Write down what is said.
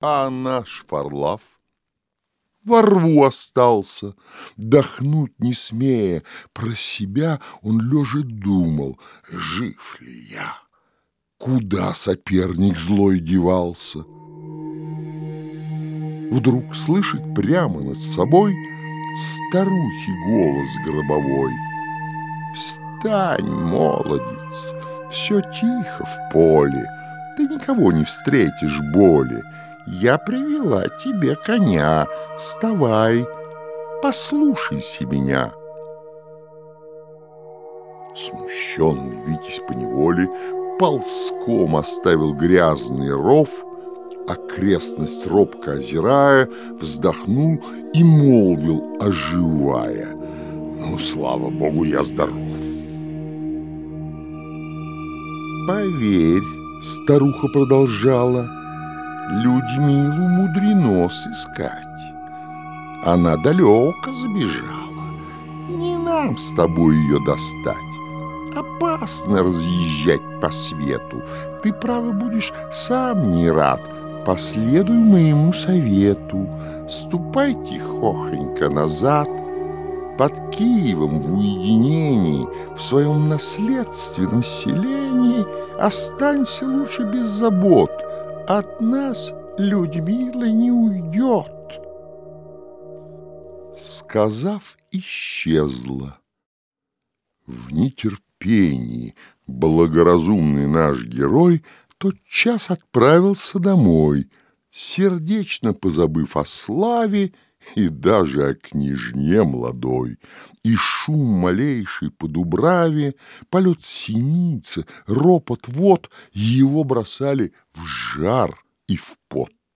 А наш Фарлав во рву остался, дохнуть не смея. Про себя он лежа думал, жив ли я, куда соперник злой девался. Вдруг слышит прямо над собой старухи голос гробовой. Встань, молодец, все тихо в поле, ты никого не встретишь боли. Я привела тебе коня, вставай, послушайся меня. Смущенный Витязь поневоле ползком оставил грязный ров, окрестность робко озирая, вздохнул и молвил, оживая. Ну, слава богу, я здоров. Поверь, старуха продолжала, Людмилу мудрено сыскать. Она далеко забежала. Не нам с тобой ее достать. Опасно разъезжать по свету. Ты, право, будешь сам не рад. Последуй моему совету. Ступай тихохонько назад. Под Киевом в уединении, в своем наследственном селении Останься лучше без забот. От нас Людмила не уйдет. Сказав, исчезла. В нетерпении благоразумный наш герой тот час отправился домой, сердечно позабыв о славе и даже о княжне молодой, и шум малейший по дубраве, полет синицы, ропот вод его бросали в жар и в пот.